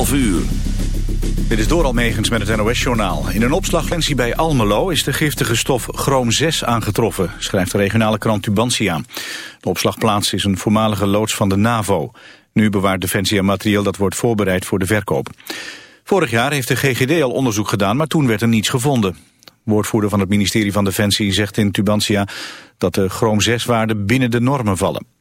11 uur. Dit is door Almegens met het NOS-journaal. In een opslaglensie bij Almelo is de giftige stof chroom 6 aangetroffen, schrijft de regionale krant Tubantia. De opslagplaats is een voormalige loods van de NAVO. Nu bewaart Defensie materieel dat wordt voorbereid voor de verkoop. Vorig jaar heeft de GGD al onderzoek gedaan, maar toen werd er niets gevonden. Woordvoerder van het ministerie van Defensie zegt in Tubantia dat de chroom 6-waarden binnen de normen vallen.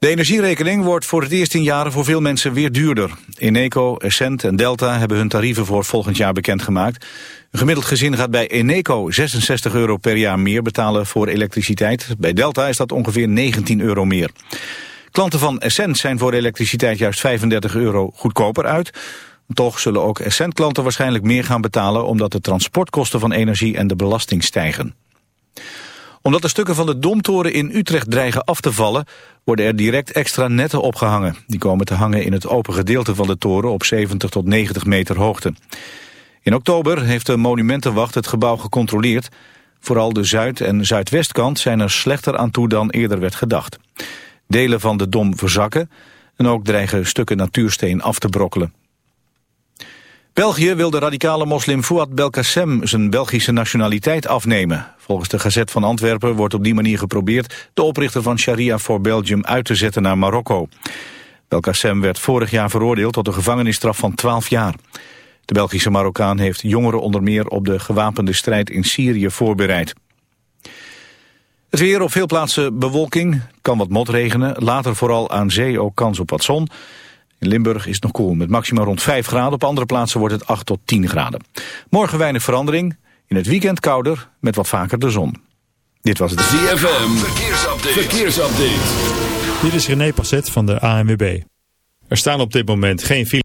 De energierekening wordt voor het eerst in jaren voor veel mensen weer duurder. Eneco, Essent en Delta hebben hun tarieven voor volgend jaar bekendgemaakt. Een gemiddeld gezin gaat bij Eneco 66 euro per jaar meer betalen voor elektriciteit. Bij Delta is dat ongeveer 19 euro meer. Klanten van Essent zijn voor elektriciteit juist 35 euro goedkoper uit. Toch zullen ook Essent-klanten waarschijnlijk meer gaan betalen... omdat de transportkosten van energie en de belasting stijgen omdat de stukken van de Domtoren in Utrecht dreigen af te vallen... worden er direct extra netten opgehangen. Die komen te hangen in het open gedeelte van de toren op 70 tot 90 meter hoogte. In oktober heeft de Monumentenwacht het gebouw gecontroleerd. Vooral de zuid- en zuidwestkant zijn er slechter aan toe dan eerder werd gedacht. Delen van de Dom verzakken en ook dreigen stukken natuursteen af te brokkelen. België wil de radicale moslim Fouad Belkacem zijn Belgische nationaliteit afnemen. Volgens de Gazet van Antwerpen wordt op die manier geprobeerd... de oprichter van Sharia voor Belgium uit te zetten naar Marokko. Belkacem werd vorig jaar veroordeeld tot een gevangenisstraf van 12 jaar. De Belgische Marokkaan heeft jongeren onder meer op de gewapende strijd in Syrië voorbereid. Het weer op veel plaatsen bewolking, kan wat motregenen. Later vooral aan zee ook kans op wat zon. In Limburg is het nog koel met maximaal rond 5 graden. Op andere plaatsen wordt het 8 tot 10 graden. Morgen weinig verandering. In het weekend kouder met wat vaker de zon. Dit was het ZFM. Verkeersupdate. Verkeersupdate. Dit is René Passet van de ANWB. Er staan op dit moment geen files.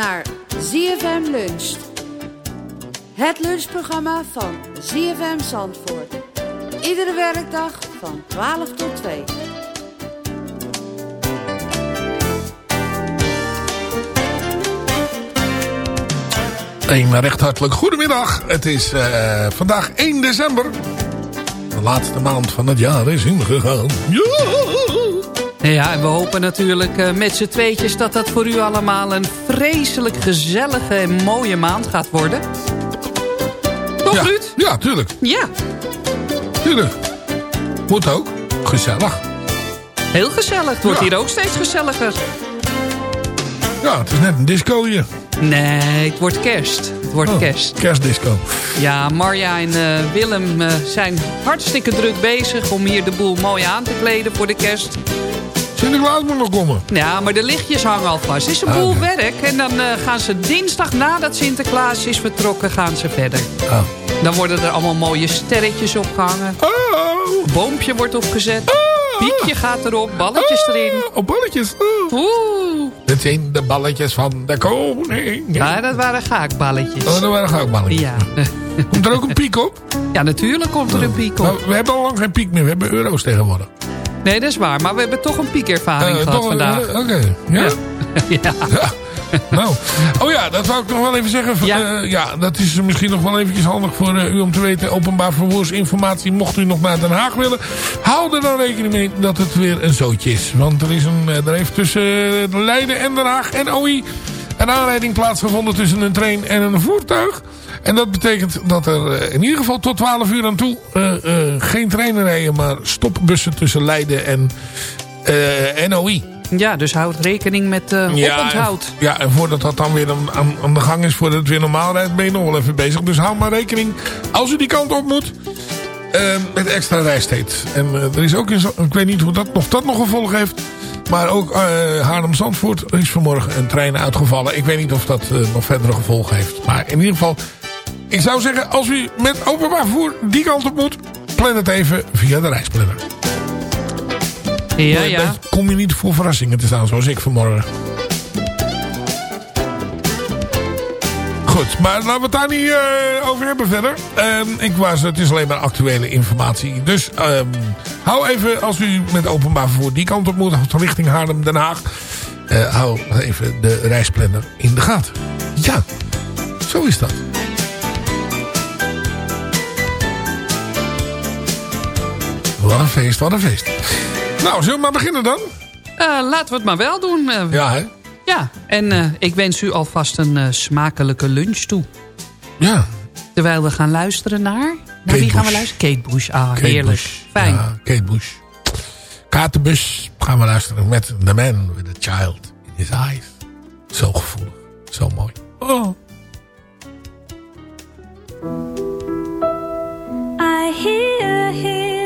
Naar ZFM Luncht. Het lunchprogramma van ZFM Zandvoort. Iedere werkdag van 12 tot 2. Een recht hartelijk goedemiddag. Het is eh, vandaag 1 december. De laatste maand van het jaar is ingegaan. Ja, en we hopen natuurlijk eh, met z'n tweetjes dat dat voor u allemaal een vreselijk gezellige en mooie maand gaat worden. Toch, ja. Ruud? Ja, tuurlijk. Ja, Tuurlijk. Moet ook. Gezellig. heel gezellig. Het wordt Ja. hier ook steeds gezelliger. Ja, het is net een disco hier. Nee, het wordt kerst. Het wordt Oh, kerst. Kerstdisco. Ja, Marja en eh, Willem eh, zijn hartstikke druk bezig... om hier de boel mooi aan te kleden voor de kerst. Sinterklaas moet nog komen. Ja, maar de lichtjes hangen al vast. Het is een boel Oké. werk. En dan eh, gaan ze dinsdag nadat Sinterklaas is vertrokken... gaan ze verder. Oh. Dan worden er allemaal mooie sterretjes opgehangen. Oh. Boompje wordt opgezet. Piekje gaat erop. Balletjes erin. Oh, op balletjes. Oh. Oeh. Dit zijn de balletjes van de koning. Ja, dat waren gaakballetjes. Oh, dat waren goudballetjes. Ja. Komt er ook een piek op? ja, natuurlijk komt er een piek op. Nou, we hebben al lang geen piek meer. We hebben euro's tegenwoordig. Nee, dat is waar. Maar we hebben toch een piekervaring Eh, gehad toch, vandaag. eh, Oké. Ja? Ja. Ja. Nou, oh ja, dat wou ik nog wel even zeggen. Ja. Ja, ja dat is misschien nog wel eventjes handig voor eh, u om te weten. Openbaar vervoersinformatie, mocht u nog naar Den Haag willen. Hou er dan rekening mee dat het weer een zootje is. Want er, is een, eh, er heeft tussen eh, Leiden en Den Haag en OI een aanrijding plaatsgevonden tussen een trein en een voertuig. En dat betekent dat er eh, in ieder geval tot 12 uur aan toe eh, eh, geen treinen rijden, maar stopbussen tussen Leiden en NOI. Ja, dus houd rekening met uh, oponthoud. Ja, en voordat dat dan weer aan, aan, de gang is, voordat het weer normaal rijdt, ben je nog wel even bezig. Dus hou maar rekening, als u die kant op moet, met extra rijstijd. En er is ook, in, ik weet niet hoe dat, of dat nog gevolg heeft, maar ook uh, Haarlem-Zandvoort is vanmorgen een trein uitgevallen. Ik weet niet of dat uh, nog verdere gevolgen heeft. Maar in ieder geval, ik zou zeggen, als u met openbaar vervoer die kant op moet, plan het even via de reisplanner. Ja, ja. Dan kom je niet voor verrassingen te staan, zoals ik vanmorgen. Goed, maar laten we het daar niet uh, over hebben verder. Uh, ik was, het is alleen maar actuele informatie. Dus uh, hou even, als u met openbaar vervoer die kant op moet, richting Haarlem-Den Haag. eh, hou even de reisplanner in de gaten. Ja, zo is dat. Wat een feest, wat een feest. Nou, zullen we maar beginnen dan? Uh, laten we het maar wel doen. Uh, ja, hè? Ja, en uh, ik wens u alvast een smakelijke lunch toe. Ja. Terwijl we gaan luisteren naar... Naar Kate wie gaan we luisteren? Kate Bush. Ah, Kate heerlijk. Bush. Fijn. Ja, Kate Bush. Katenbus gaan we luisteren met The Man with a Child in His Eyes. Zo gevoelig. Zo mooi. Oh. I hear him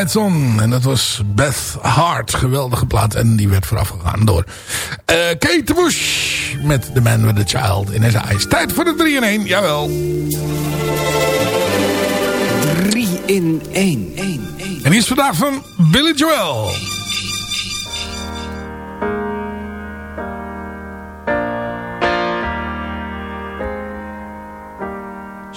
En dat was Beth Hart. Geweldige plaat. En die werd voorafgegaan door uh, Kate Bush. Met The Man With The Child in His Eyes. Tijd voor de 3 in 1. Jawel. 3 in 1. En die is vandaag van Billy Joel.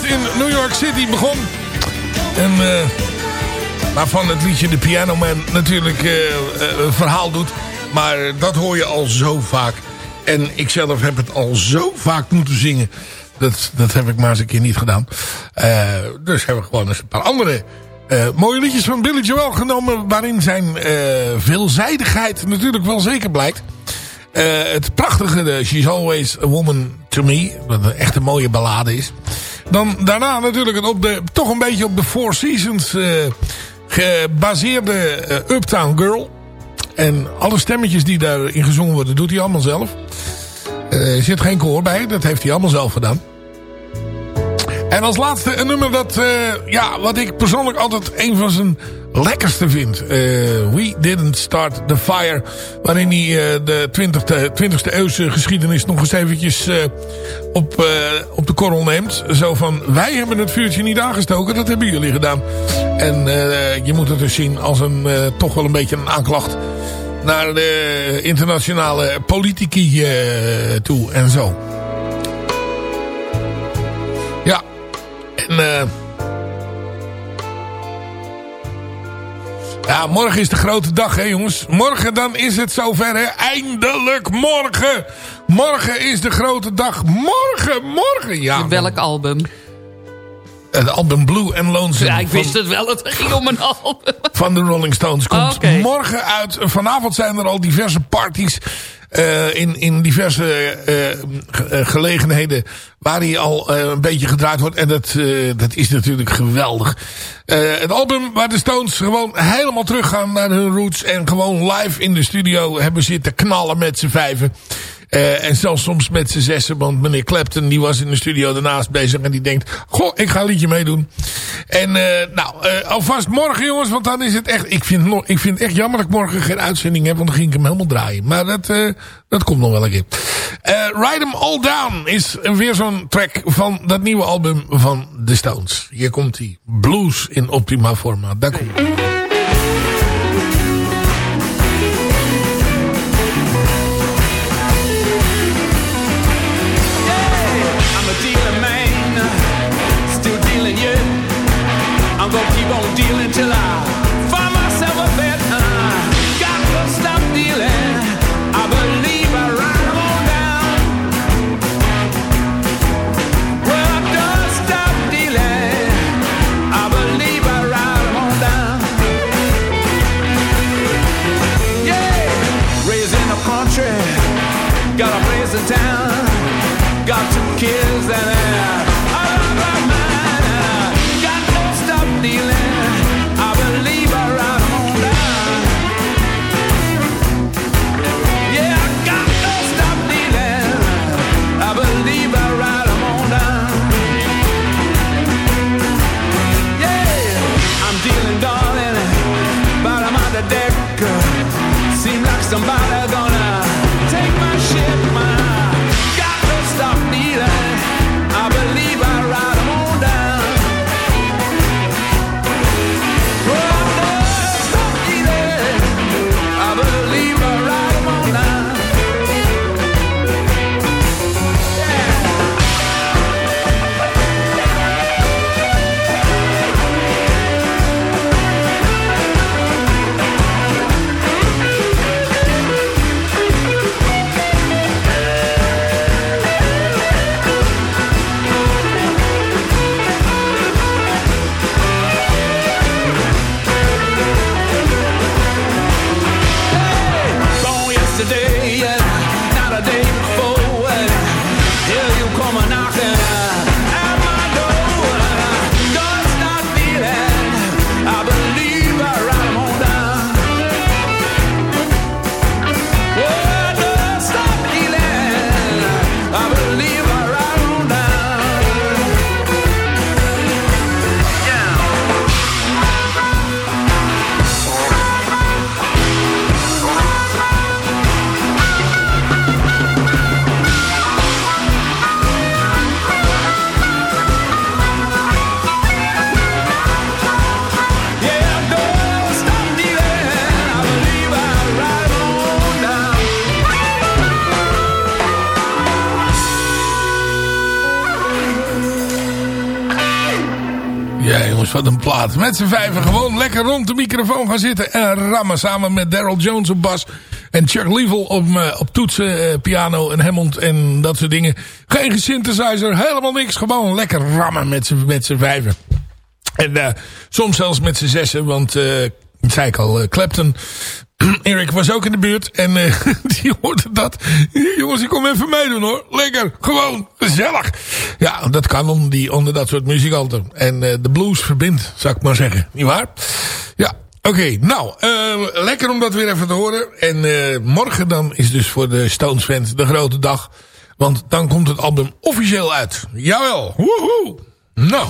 in New York City begon. En uh, waarvan het liedje The Piano Man natuurlijk eh, eh, een verhaal doet. Maar dat hoor je al zo vaak. En ik zelf heb het al zo vaak moeten zingen. Dat, dat heb ik maar eens een keer niet gedaan. dus hebben we gewoon eens een paar andere mooie liedjes van Billy Joel genomen. Waarin zijn veelzijdigheid natuurlijk wel zeker blijkt. Het prachtige uh, She's Always a Woman to Me. Wat een echte mooie ballade is. Dan daarna natuurlijk een op de, toch een beetje op de Four Seasons eh, gebaseerde eh, Uptown Girl. En alle stemmetjes die daarin gezongen worden, doet hij allemaal zelf. Eh, er zit geen koor bij, dat heeft hij allemaal zelf gedaan. En als laatste een nummer dat, ja, wat ik persoonlijk altijd een van zijn lekkerste vind. Uh, We Didn't Start the Fire. Waarin hij uh, de 20e, 20e eeuwse geschiedenis nog eens eventjes op, op de korrel neemt. Zo van, wij hebben het vuurtje niet aangestoken, dat hebben jullie gedaan. En je moet het dus zien als een, toch wel een beetje een aanklacht naar de internationale politici toe en zo. Ja, en... ja, morgen is de grote dag, hè jongens. Morgen dan is het zover, hè. Eindelijk morgen. Morgen is de grote dag. Morgen, morgen, ja. Welk album? Het album Blue and Lonesome. Ja, ik wist het wel. Het ging om een album. Van de Rolling Stones. Komt morgen uit. Vanavond zijn er al diverse parties. eh, in, in diverse eh, ge- eh, gelegenheden waar hij al eh, een beetje gedraaid wordt. En dat, eh, dat is natuurlijk geweldig. Eh, het album waar de Stones gewoon helemaal teruggaan naar hun roots. En gewoon live in de studio hebben zitten knallen met z'n vijven. Eh, en zelfs soms met z'n zessen. Want meneer Clapton die was in de studio daarnaast bezig. En die denkt, goh, ik ga een liedje meedoen. En eh, nou, eh, alvast morgen jongens. Want dan is het echt, ik vind, ik vind het echt jammer dat ik morgen geen uitzending heb. Want dan ging ik hem helemaal draaien. Maar dat, dat komt nog wel een keer. Ride 'em All Down is weer zo'n track van dat nieuwe album van The Stones. Hier komt hij. Blues in optima forma. Daar komt Met z'n vijven gewoon lekker rond de microfoon gaan zitten. En rammen samen met Daryl Jones op bas. En Chuck Leavell op, eh, op toetsen, eh, piano en Hammond en dat soort dingen. Geen synthesizer, helemaal niks. Gewoon lekker rammen met z'n met vijven. En eh, soms zelfs met z'n zessen, want dat zei ik al, Clapton... Erik was ook in de buurt en eh, die hoorde dat. Jongens, ik kom even meedoen hoor. Lekker, gewoon, gezellig. Ja, dat kan onder, die, onder dat soort muzikanten. En eh, de blues verbindt, zou ik maar zeggen. Niet waar? Ja, Oké, nou, uh, lekker om dat weer even te horen. En morgen dan is dus voor de Stones fans de grote dag. Want dan komt het album officieel uit. Jawel, woehoe. Nou...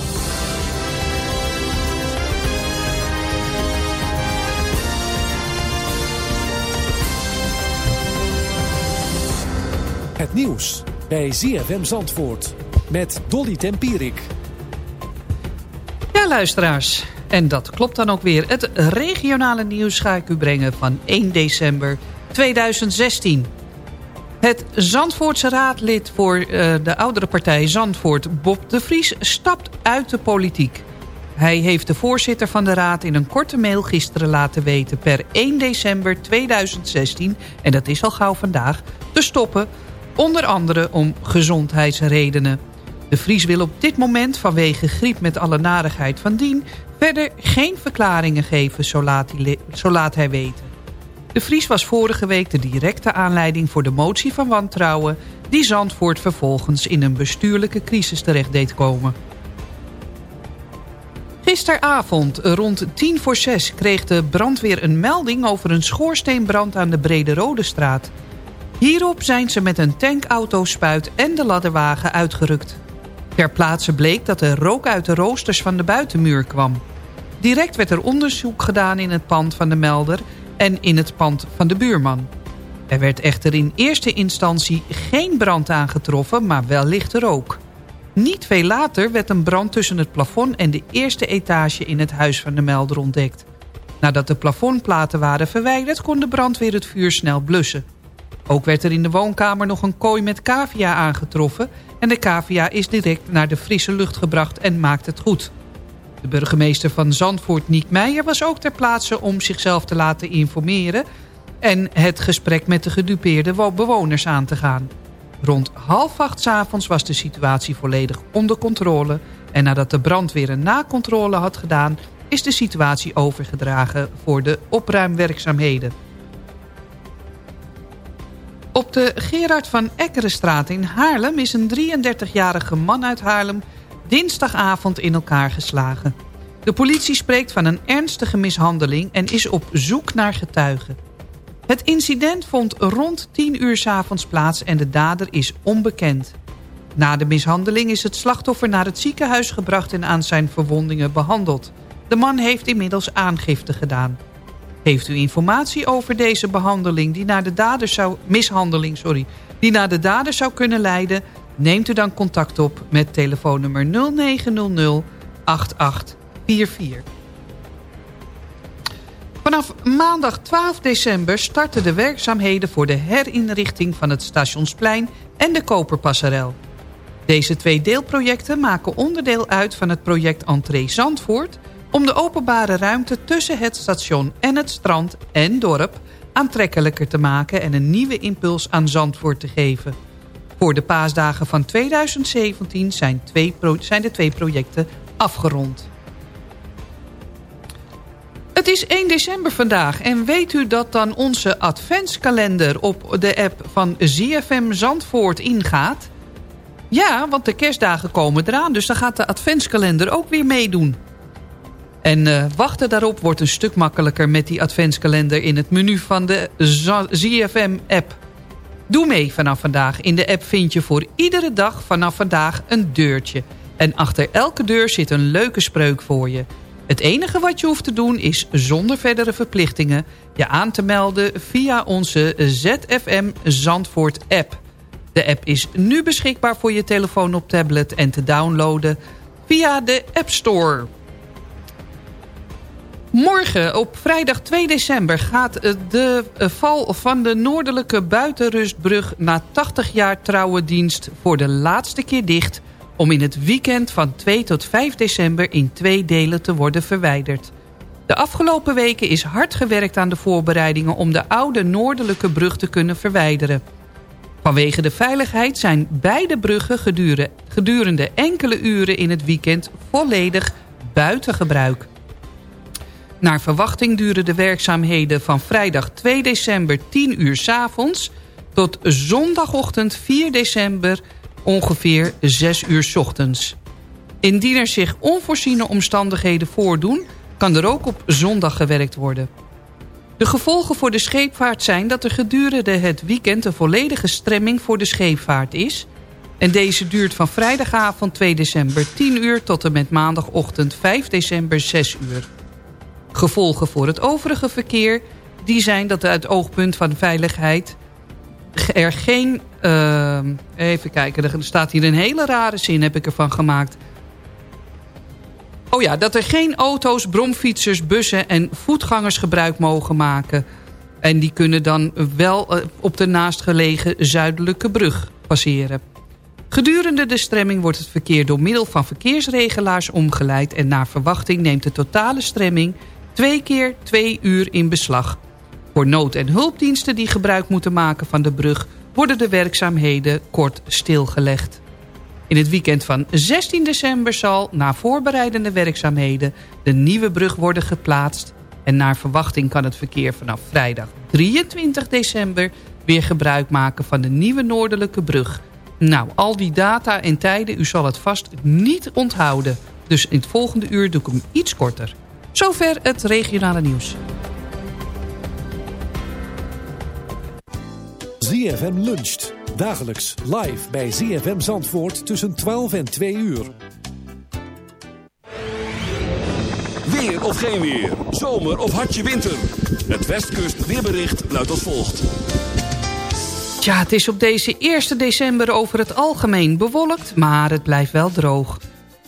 Het nieuws bij ZFM Zandvoort met Dolly Tempierik. Ja, luisteraars. En dat klopt dan ook weer. Het regionale nieuws ga ik u brengen van 1 december 2016. Het Zandvoortse raadlid voor uh, de oudere partij Zandvoort, Bob de Vries, stapt uit de politiek. Hij heeft de voorzitter van de raad in een korte mail gisteren laten weten... per 1 december 2016, en dat is al gauw vandaag, te stoppen... onder andere om gezondheidsredenen. De Vries wil op dit moment vanwege griep met alle narigheid van dien... verder geen verklaringen geven, zo laat hij, zo laat hij weten. De Vries was vorige week de directe aanleiding voor de motie van wantrouwen... die Zandvoort vervolgens in een bestuurlijke crisis terecht deed komen. Gisteravond rond tien voor zes kreeg de brandweer een melding... over een schoorsteenbrand aan de Brede Rode straat. Hierop zijn ze met een tankautospuit en de ladderwagen uitgerukt. Ter plaatse bleek dat er rook uit de roosters van de buitenmuur kwam. Direct werd er onderzoek gedaan in het pand van de melder en in het pand van de buurman. Er werd echter in eerste instantie geen brand aangetroffen, maar wel lichte rook. Niet veel later werd een brand tussen het plafond en de eerste etage in het huis van de melder ontdekt. Nadat de plafondplaten waren verwijderd kon de brandweer het vuur snel blussen. Ook werd er in de woonkamer nog een kooi met cavia aangetroffen... en de cavia is direct naar de frisse lucht gebracht en maakt het goed. De burgemeester van Zandvoort, Niek Meijer, was ook ter plaatse om zichzelf te laten informeren... en het gesprek met de gedupeerde bewoners aan te gaan. Rond half acht s avonds was de situatie volledig onder controle... en nadat de brandweer een nakontrole had gedaan... is de situatie overgedragen voor de opruimwerkzaamheden. Op de Gerard van Ekkerenstraat in Haarlem is een 33-jarige man uit Haarlem dinsdagavond in elkaar geslagen. De politie spreekt van een ernstige mishandeling en is op zoek naar getuigen. Het incident vond rond 10 uur s avonds plaats en de dader is onbekend. Na de mishandeling is het slachtoffer naar het ziekenhuis gebracht en aan zijn verwondingen behandeld. De man heeft inmiddels aangifte gedaan. Heeft u informatie over deze behandeling die naar de dader zou, mishandeling sorry, die naar de dader zou kunnen leiden... neemt u dan contact op met telefoonnummer 0900 8844. Vanaf maandag 12 december starten de werkzaamheden voor de herinrichting van het Stationsplein en de Koperpasserel. Deze twee deelprojecten maken onderdeel uit van het project Entree Zandvoort om de openbare ruimte tussen het station en het strand en dorp aantrekkelijker te maken en een nieuwe impuls aan Zandvoort te geven. Voor de paasdagen van 2017 zijn, twee zijn de twee projecten afgerond. Het is 1 december vandaag en weet u dat dan onze adventskalender op de app van ZFM Zandvoort ingaat? Ja, want de kerstdagen komen eraan, dus dan gaat de adventskalender ook weer meedoen. En uh, wachten daarop wordt een stuk makkelijker met die adventskalender in het menu van de ZFM-app. Doe mee vanaf vandaag. In de app vind je voor iedere dag vanaf vandaag een deurtje. En achter elke deur zit een leuke spreuk voor je. Het enige wat je hoeft te doen is zonder verdere verplichtingen... je aan te melden via onze ZFM Zandvoort app. De app is nu beschikbaar voor je telefoon op tablet en te downloaden via de App Store... Morgen, op vrijdag 2 december, gaat de val van de noordelijke buitenrustbrug... na 80 jaar trouwe dienst voor de laatste keer dicht... om in het weekend van 2 tot 5 december in twee delen te worden verwijderd. De afgelopen weken is hard gewerkt aan de voorbereidingen... om de oude noordelijke brug te kunnen verwijderen. Vanwege de veiligheid zijn beide bruggen gedurende enkele uren in het weekend... volledig buiten gebruik. Naar verwachting duren de werkzaamheden van vrijdag 2 december 10 uur s avonds... tot zondagochtend 4 december ongeveer 6 uur s ochtends. Indien er zich onvoorziene omstandigheden voordoen... kan er ook op zondag gewerkt worden. De gevolgen voor de scheepvaart zijn dat er gedurende het weekend... een volledige stremming voor de scheepvaart is... En deze duurt van vrijdagavond 2 december 10 uur tot en met maandagochtend 5 december 6 uur. Gevolgen voor het overige verkeer die zijn dat uit oogpunt van veiligheid er geen... Uh, even kijken, er staat hier een hele rare zin heb ik ervan gemaakt. Oh ja, dat er geen auto's, bromfietsers, bussen en voetgangers gebruik mogen maken. En die kunnen dan wel uh, op de naastgelegen zuidelijke brug passeren. Gedurende de stremming wordt het verkeer door middel van verkeersregelaars omgeleid... en naar verwachting neemt de totale stremming twee keer twee uur in beslag. Voor nood- en hulpdiensten die gebruik moeten maken van de brug... worden de werkzaamheden kort stilgelegd. In het weekend van 16 december zal, na voorbereidende werkzaamheden... de nieuwe brug worden geplaatst... en naar verwachting kan het verkeer vanaf vrijdag 23 december... weer gebruik maken van de nieuwe noordelijke brug... Nou, al die data en tijden, u zal het vast niet onthouden. Dus in het volgende uur doe ik hem iets korter. Zover het regionale nieuws. ZFM luncht. Dagelijks live bij ZFM Zandvoort tussen 12 en 2 uur. Weer of geen weer. Zomer of hartje winter. Het Westkust weerbericht luidt als volgt. Ja, het is op deze 1 december over het algemeen bewolkt, maar het blijft wel droog.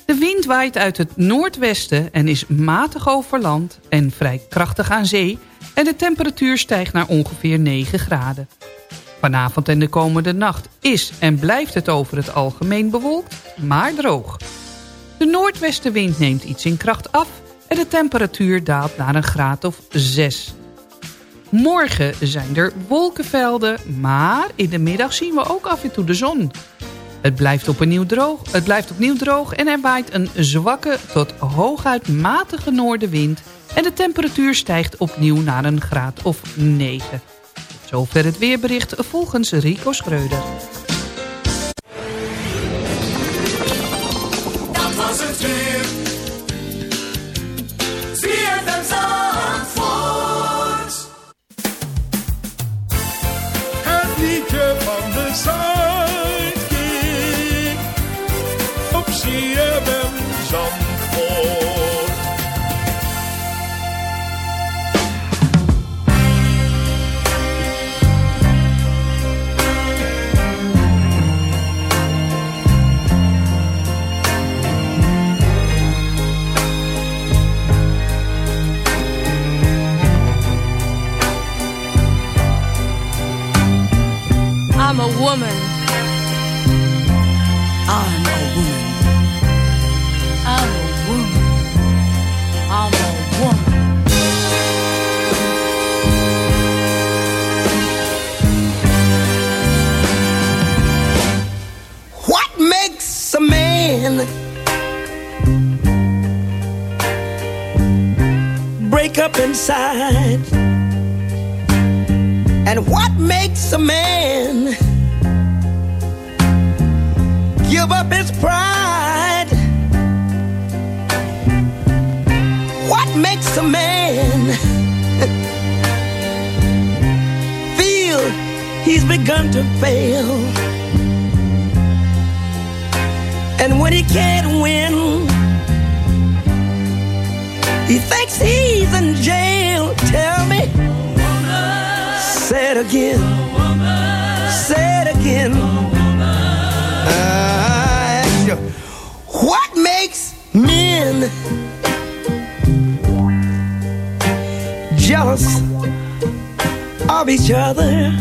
De wind waait uit het noordwesten en is matig over land en vrij krachtig aan zee... en de temperatuur stijgt naar ongeveer 9 graden. Vanavond en de komende nacht is en blijft het over het algemeen bewolkt, maar droog. De noordwestenwind neemt iets in kracht af en de temperatuur daalt naar een graad of 6 Morgen zijn er wolkenvelden, maar in de middag zien we ook af en toe de zon. Het blijft, opnieuw droog, het blijft opnieuw droog en er waait een zwakke tot hooguit matige noordenwind... en de temperatuur stijgt opnieuw naar een graad of 9. Zover het weerbericht volgens Rico Schreuder. Makes a man give up his pride? What makes a man feel he's begun to fail? And when he can't win, he thinks he's in jail. Tell me. Say it again. Say it again. I ask you, what makes men jealous of each other?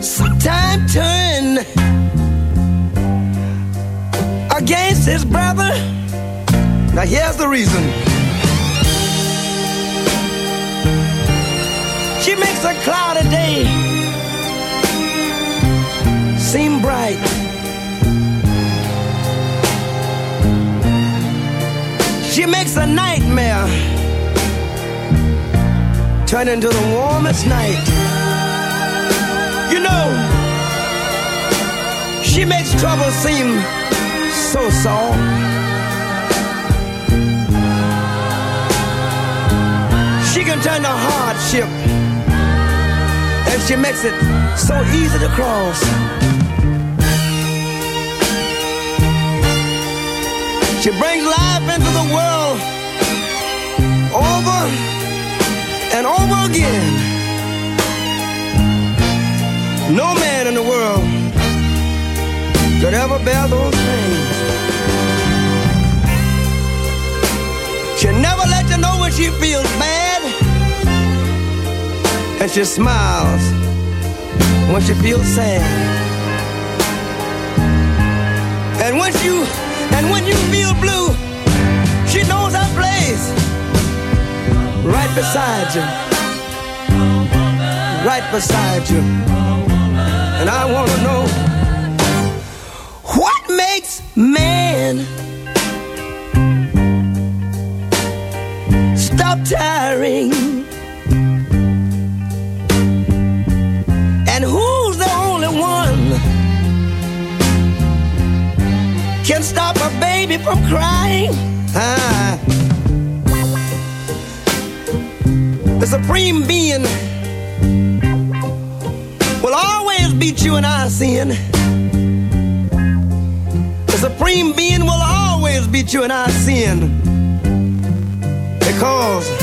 Sometimes turn against his brother. Now here's the reason. It's a cloudy day. Seem bright. She makes a nightmare turn into the warmest night. You know, she makes trouble seem so soft. She can turn the hardship she makes it so easy to cross. She brings life into the world over and over again. No man in the world could ever bear those things. She never let you know when she feels bad. And she smiles when she feels sad. And when you and when you feel blue, she knows her place. Right beside you. Right beside you. And I wanna know what makes man stop tiring? From crying? Ah. The supreme being will always beat you in our sin. The supreme being will always beat you in our sin. Because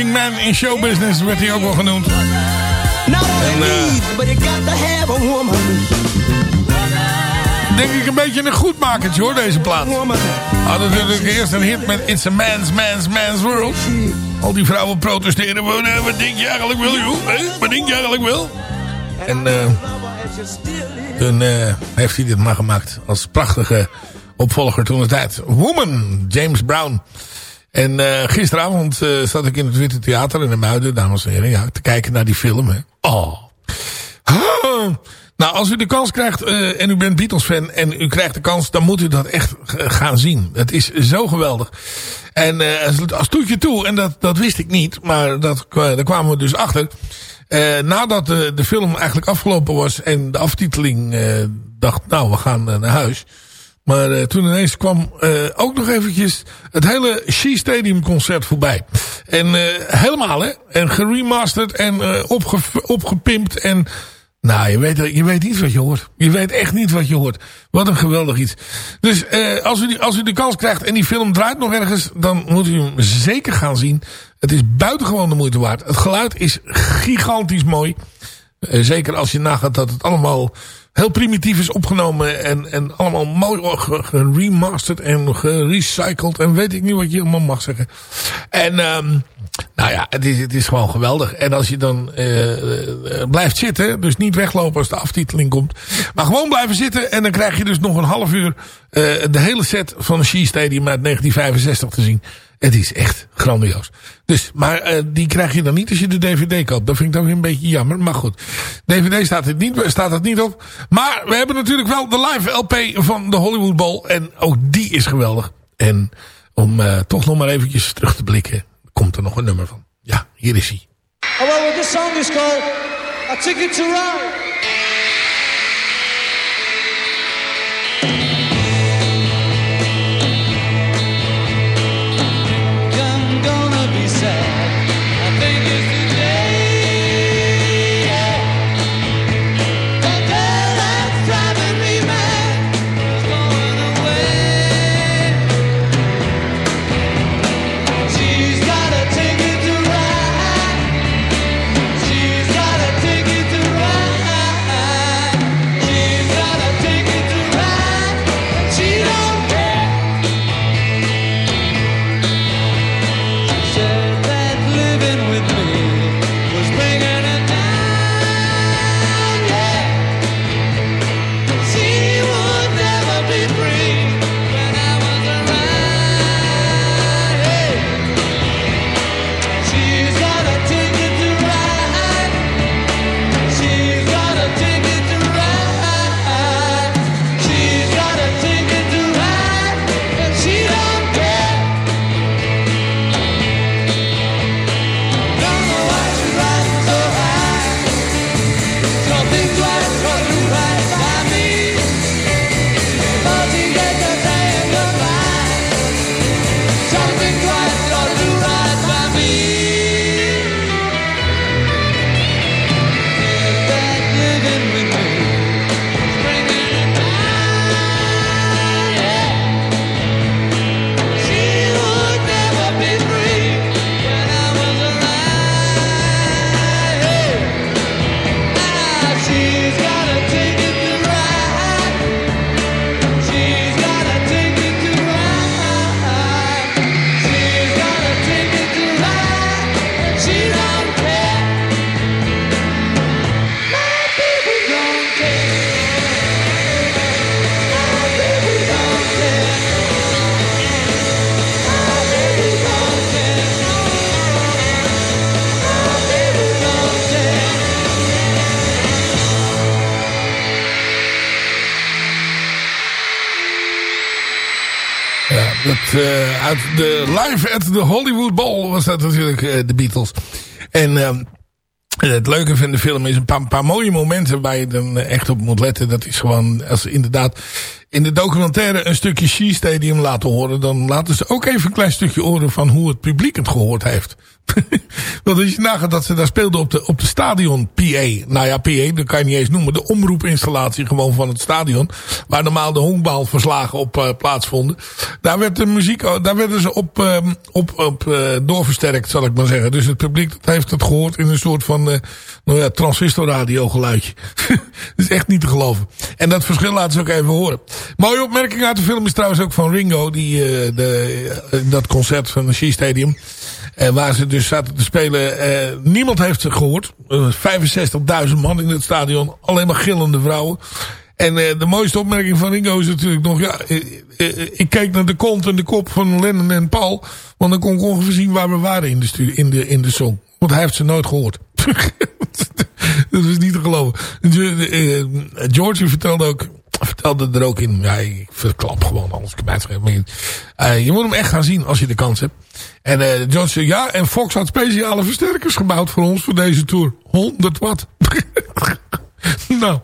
working man in showbusiness werd hij ook wel genoemd. En, eh. Denk ik een beetje een goedmakertje hoor, deze plaat. Hadden natuurlijk eerst een hit met It's a Man's, Man's, Man's World. Al die vrouwen protesteren. Wat denk je eigenlijk wel, joh? Wat denk je eigenlijk wel? En eh, toen eh, heeft hij dit maar gemaakt. Als prachtige opvolger toen de tijd. Woman, James Brown. En eh, gisteravond eh, zat ik in het Witte Theater in de Muiden, dames en heren. Ja, te kijken naar die film. Hè. Oh. Ah. Nou, als u de kans krijgt eh, en u bent Beatles-fan en u krijgt de kans, dan moet u dat echt gaan zien. Het is zo geweldig. En als, toetje toe, en dat, dat wist ik niet, maar dat, daar kwamen we dus achter. Nadat de, de film eigenlijk afgelopen was en de aftiteling dacht, nou, we gaan naar huis. Maar eh, toen ineens kwam eh, ook nog eventjes het hele Shea Stadium concert voorbij. En eh, helemaal hè. En geremasterd en opge opgepimpt en... Nou, je weet, je weet niet wat je hoort. Je weet echt niet wat je hoort. Wat een geweldig iets. Dus als, u die, als u de kans krijgt en die film draait nog ergens... dan moet u hem zeker gaan zien. Het is buitengewoon de moeite waard. Het geluid is gigantisch mooi. Zeker als je nagaat dat het allemaal heel primitief is opgenomen. En, en allemaal mooi ge- geremasterd en gerecycled. En weet ik niet wat je allemaal mag zeggen. En ehm nou ja, het is, het is gewoon geweldig. En als je dan eh, blijft zitten, dus niet weglopen als de aftiteling komt. Maar gewoon blijven zitten en dan krijg je dus nog een half uur eh, de hele set van de Shea Stadium uit 1965 te zien. Het is echt grandioos. Dus, maar eh, die krijg je dan niet als je de DVD koopt. Dat vind ik dan weer een beetje jammer. Maar goed, DVD staat het niet, staat het niet op. Maar we hebben natuurlijk wel de live LP van de Hollywood Bowl. En ook die is geweldig. En om eh, toch nog maar eventjes terug te blikken, komt er nog een nummer van. Ja, hier is hij. Well, this song is called A Ticket to Ride. Live at the Hollywood Bowl was dat natuurlijk eh, de Beatles. En ehm, het leuke van de film is een paar, paar mooie momenten waar je dan echt op moet letten. Dat is gewoon, als inderdaad in de documentaire een stukje Shea Stadium laten horen... dan laten ze ook even een klein stukje horen van hoe het publiek het gehoord heeft. Want als je nagaat dat ze daar speelden op de, op de stadion PA. Nou ja, PA, dat kan je niet eens noemen. De omroepinstallatie gewoon van het stadion. Waar normaal de honkbalverslagen op uh, plaatsvonden. Daar werd de muziek, daar werden ze op, uh, op, op uh, doorversterkt, zal ik maar zeggen. Dus het publiek dat heeft het gehoord in een soort van, nou ja, transistorradio geluidje. dat is echt niet te geloven. En dat verschil laten ze ook even horen. Mooie opmerking uit de film is trouwens ook van Ringo. Die, de, dat concert van de Shea Stadium. Uh, waar ze dus zaten te spelen. Uh, niemand heeft ze gehoord. Uh, 65.000 man in het stadion. Alleen maar gillende vrouwen. En de mooiste opmerking van Ringo is natuurlijk nog... Ja, ik keek naar de kont en de kop van Lennon en Paul. Want dan kon ik ongeveer zien waar we waren in de, in de, in de song. Want hij heeft ze nooit gehoord. dat is niet te geloven. George vertelde ook vertelde er ook in. Ja, ik verklap gewoon alles. Uh, je moet hem echt gaan zien als je de kans hebt. En uh, John zei, ja, en Fox had speciale versterkers gebouwd voor ons voor deze tour. 100 watt. nou,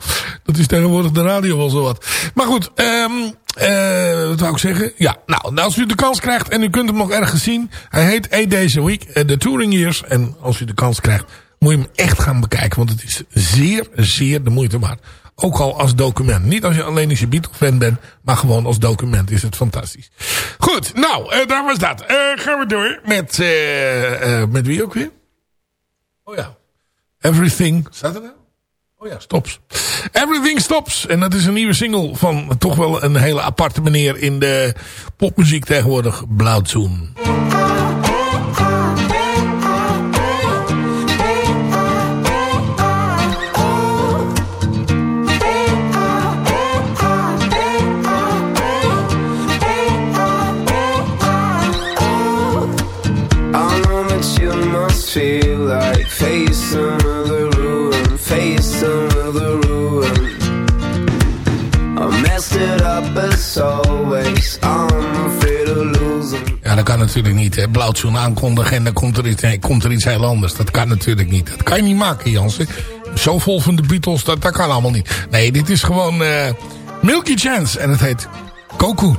dat is tegenwoordig de radio wel zo wat. Maar goed, um, uh, wat wou ik zeggen? Ja, nou, als u de kans krijgt en u kunt hem nog ergens zien. Hij heet A Days a Week, The Touring Years. En als u de kans krijgt, moet je hem echt gaan bekijken. Want het is zeer, zeer de moeite waard. Ook al als document. Niet als je alleen als je Beatle-fan bent. Maar gewoon als document is het fantastisch. Goed, nou, uh, daar was dat. Uh, gaan we door met... Uh, met wie ook weer? Oh ja. Everything... Staat er nou? Oh ja, Stops. Everything Stops. En dat is een nieuwe single van toch wel een hele aparte meneer in de popmuziek tegenwoordig. Blauwzoen. Natuurlijk niet. Hè. Blauwtsoen aankondigen en dan komt er, iets, nee, komt er iets heel anders. Dat kan natuurlijk niet. Dat kan je niet maken, Jansen. Zo vol van de Beatles, dat, dat kan allemaal niet. Nee, dit is gewoon uh, Milky Chance en het heet Koku.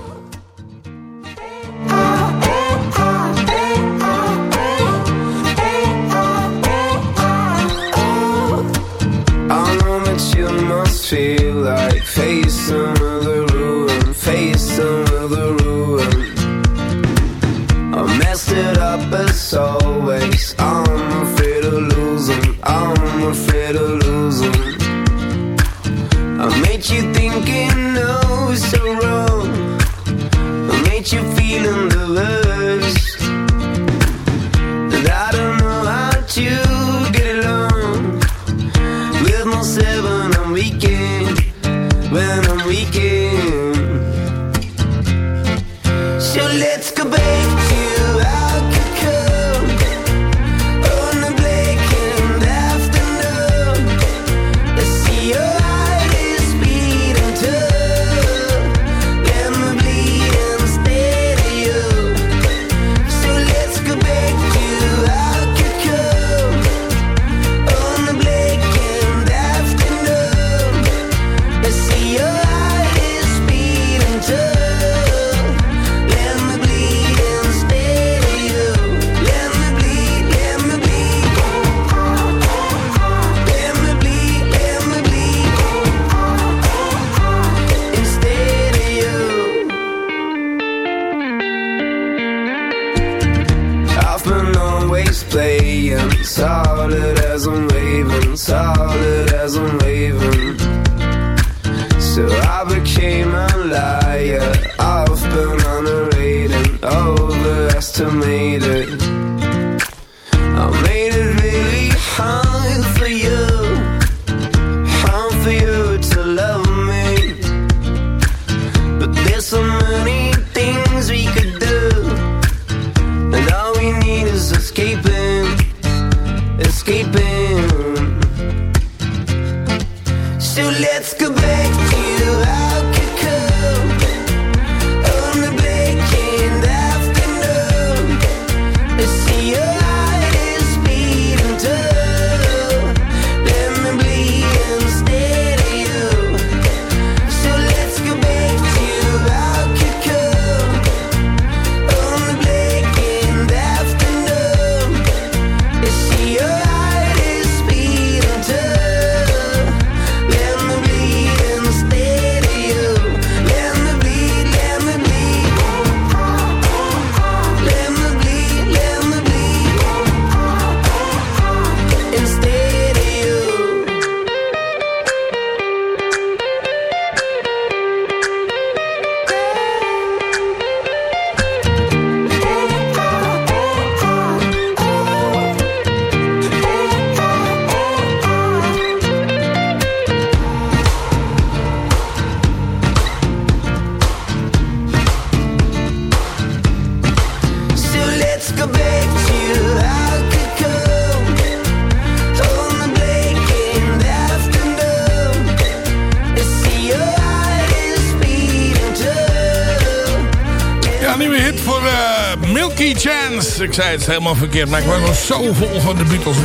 Chance. Ik zei het helemaal verkeerd, maar ik was nog zo vol van de Beatles.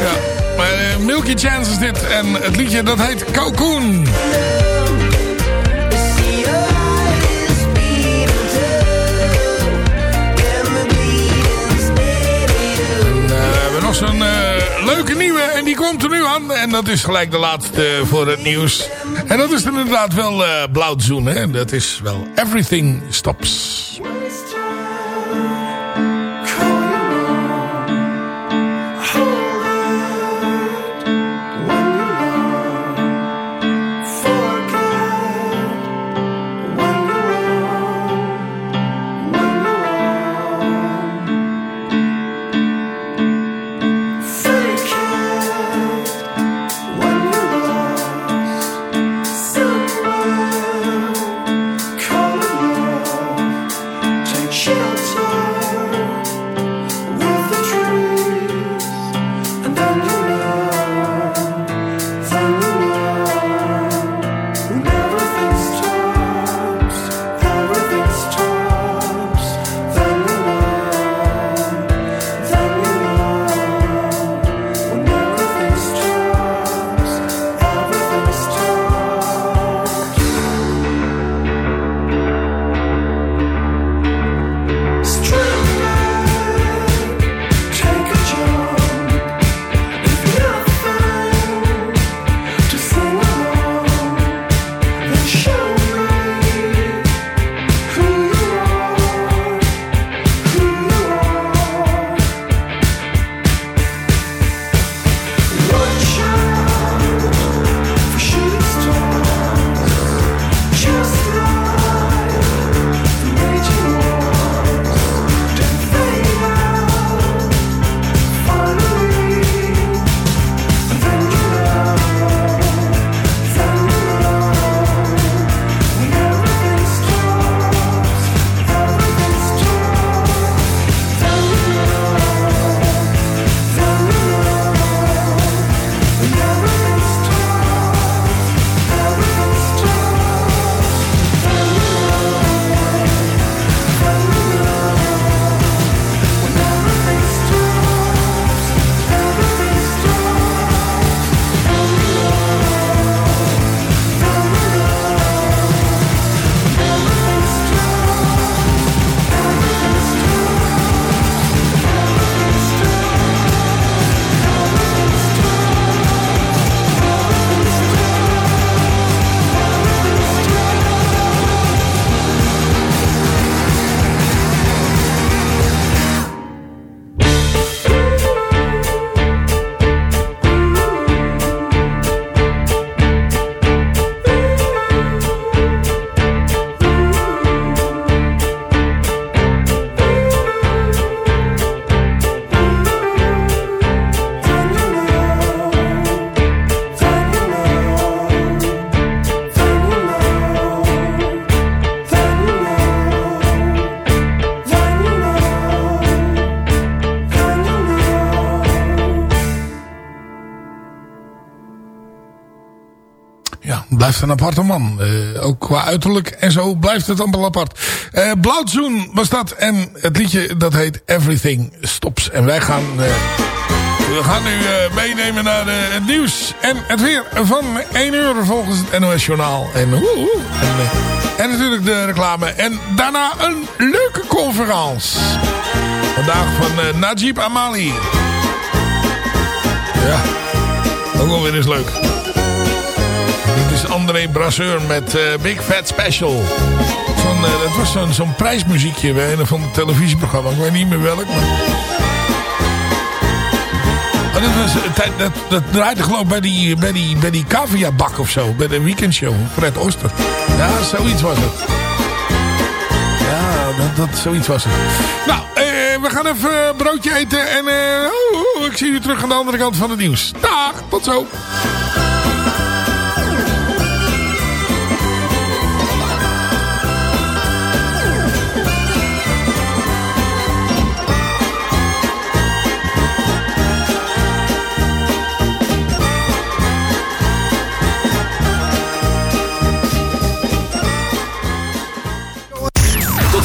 Ja, maar eh, Milky Chance is dit. En het liedje dat heet Cocoon. Eh, nog zo'n eh, leuke nieuwe en die komt er nu aan. En dat is gelijk de laatste voor het nieuws. En dat is inderdaad wel eh Blauwzoen. Hè? Dat is wel Everything Stops. Een aparte man. Eh, ook qua uiterlijk en zo blijft het allemaal apart. Eh Blauwzoen was dat. En het liedje dat heet Everything Stops. En wij gaan, eh, we gaan nu meenemen naar het nieuws. En het weer van 1 uur volgens het NOS Journaal. En, en, natuurlijk de reclame. En daarna een leuke conferentie. Vandaag van Najib Amali. Ja, ook wel weer eens leuk. Dit is André Brasseur met eh, Big Fat Special. Eh, dat was zo'n prijsmuziekje bij een van het televisieprogramma. Ik weet niet meer welk. Maar... Oh, dat, was, tijd- dat, dat draaide geloof ik bij die, bij die, caviabak of zo. Bij de weekendshow. Fred Oster. Ja, zoiets was het. Ja, dat, dat, zoiets was het. Nou, eh, we gaan even een broodje eten. En eh, oh, oh, ik zie u terug aan de andere kant van het nieuws. Dag, tot zo.